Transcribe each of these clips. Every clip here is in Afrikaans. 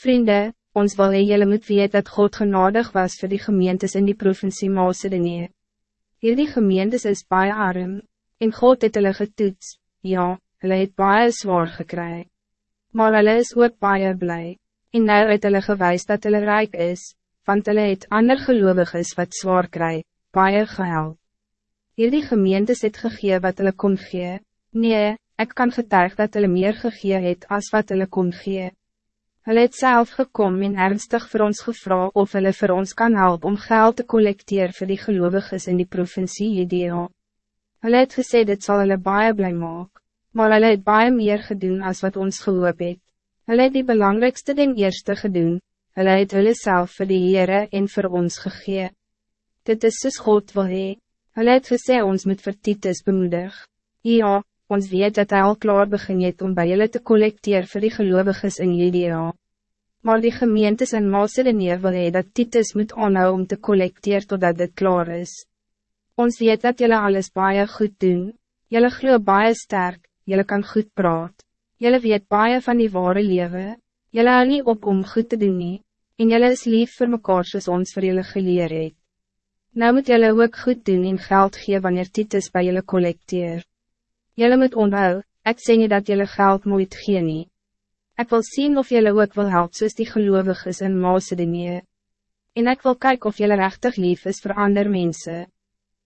Vrienden, ons wil jylle moet weet dat God genadig was voor die gemeentes in die provincie Macedonië. Hierdie gemeentes is baie arm, en God het hulle getoets, ja, hulle het baie zwaar gekry. Maar hulle is ook baie blij, en nou het hulle gewys dat hulle rijk is, want hulle het ander gelovig is wat zwaar kry, baie gehelp. Hierdie gemeentes het gegee wat hulle kon gee, nee, ik kan getuig dat hulle meer gegee het as wat hulle kon gee. Hulle het self gekom en ernstig voor ons gevra of hulle voor ons kan helpen om geld te collecteren voor die gelovigen in die provincie Judea. Hulle het gesê dit sal hulle baie blij maak, maar hulle het baie meer gedoen als wat ons geloop het. Hulle het die belangrijkste ding eerste gedoen, hulle het hulle self vir die Heere en voor ons gegee. Dit is soos God wil hee. Hulle het gesê ons moet vir Titus bemoedig. Ja, ons weet dat hij al klaar begin het om bij jullie te collecteren voor die gelovigen in Judea. Maar die gemeentes in Macedonië wil hee dat Titus moet aanhou om te collecteren totdat dit klaar is. Ons weet dat jullie alles baie goed doen, jullie glo baie sterk, jullie kan goed praat, jullie weet baie van die ware leven, jullie hou nie op om goed te doen nie, en jullie is lief voor mekaar soos ons vir jullie geleer het. Nou moet jullie ook goed doen en geld gee wanneer Titus bij jullie collecteert. Jullie moet onthou, ik sê nie dat jullie geld moet gee nie. Ek wil zien of jullie ook wil help soos die gelovig is in Macedonië. En ik wil kijken of jullie rechtig lief is voor andere mensen.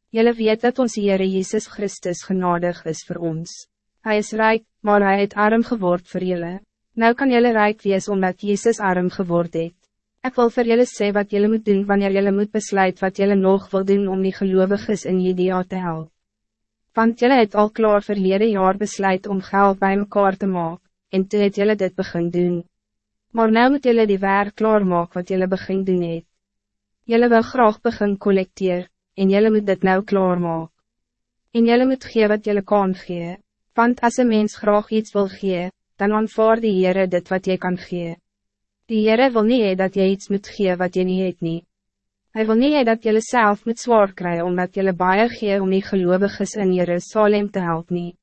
Jullie weet dat onze Heere Jezus Christus genadig is voor ons. Hij is rijk, maar hij het arm geword voor jullie. Nou kan jullie rijk wees omdat Jezus arm geword het. Ik wil voor jullie zeggen wat jullie moet doen wanneer jullie moet besluiten wat jullie nog wil doen om die gelovigen in Judea te helpen want jullie het al klaar verlede jaar besluit om geld bij mekaar te maken, en toe het jullie dit begin doen. Maar nu moet jullie die werk klaar maken wat jullie begin doen het. Jullie wil graag begin collecteer, en jullie moet dit nou klaar maken. En jullie moet gee wat jullie kan gee, want als een mens graag iets wil gee, dan aanvaar die Heere dit wat jy kan gee. Die Heere wil niet dat jy iets moet gee wat jy niet het nie. Hij wil niet dat jullie zelf met zwaar krijgen omdat jullie baie gee om die gelovigen in Jerusalem te helpen. Nie.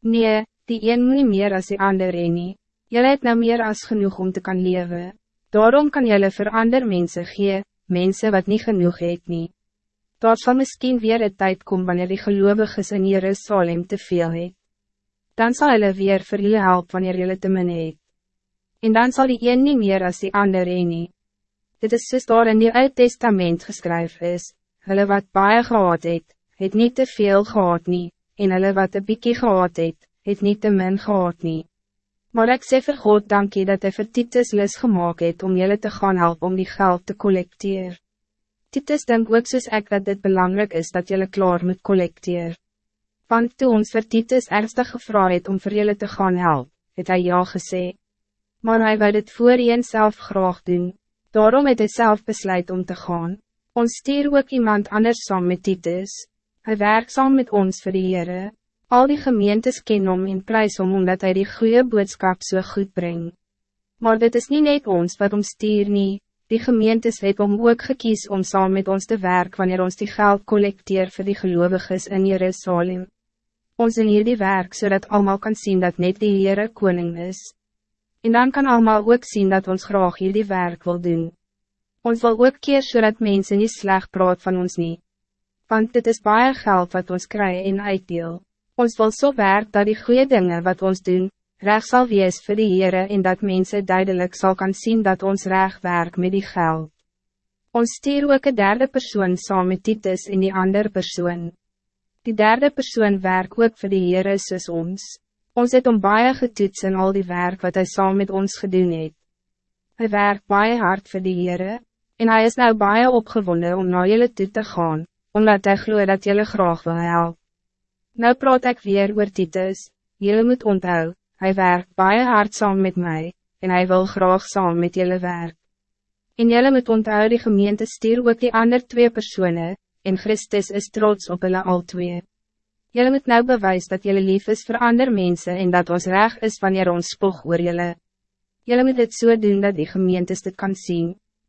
nee, die een moet nie meer als die ander een nie. Jullie het nou meer als genoeg om te kan leven. Daarom kan jullie voor andere mensen gee, mensen wat niet genoeg het nie. Daar zal misschien weer een tijd komen wanneer die gelovigen in Jerusalem te veel het. Dan zal jullie weer voor jullie helpen wanneer jullie te min het. En dan zal die een niet meer als die ander een nie. Dit is soos daar in die Oud Testament geskryf is, hulle wat baie gehad het, het niet te veel gehad nie, en hulle wat een bykie gehad het, het niet te min gehad nie. Maar ik sê vir God dankie dat hy vir Titus lis gemaakt het om jullie te gaan helpen om die geld te collecteren. Titus denk ook soos ek dat dit belangrijk is dat jullie klaar moet collecteren. Want toe ons vir Titus ernstig gevra het om vir jullie te gaan helpen, het hij ja gesê. Maar hij wil dit voor je zelf graag doen. Daarom het hy self besluit om te gaan. Ons stuur ook iemand anders saam met Titus. Hij werkt saam met ons vir die Heere. Al die gemeentes ken om in prijs om omdat hij die goede boodskap so goed brengt. Maar dit is niet net ons wat om stuur nie. Die gemeentes het om ook gekies om saam met ons te werk wanneer ons die geld collecteer voor die gelovigen in Jerusalem. Ons in hier die werk zodat allemaal kan zien dat net die Heere koning is. En dan kan allemaal ook zien dat ons graag hier die werk wil doen. Ons wil ook keer zodat so mensen niet slecht praat van ons niet. Want dit is baie geld wat ons krijgen in uitdeel. Ons wil zo so werk dat die goede dingen wat ons doen, recht zal wees voor die Heere en dat mensen duidelijk zal kan zien dat ons recht werk met die geld. Ons stuur ook een derde persoon saam met Titus en die andere persoon. Die derde persoon werk ook voor die Heere soos ons. Ons het om baie getoets in al die werk wat hij saam met ons gedoen het. Hy werk baie hard vir die Heere, en hij is nou baie opgewonden om na jullie toe te gaan, omdat hij gloeit dat jullie graag wil help. Nou praat ik weer oor Titus, jullie moet onthou, hij werkt baie hard saam met mij, en hij wil graag saam met jullie werk. En jullie moet onthou die gemeente stuur ook die ander twee personen, en Christus is trots op hulle al twee. Jullie moet nou bewijs dat jullie lief is voor andere mensen en dat ons recht is wanneer ons spog oor jullie. Jullie moet dit zo so doen dat die gemeentes dit kan zien.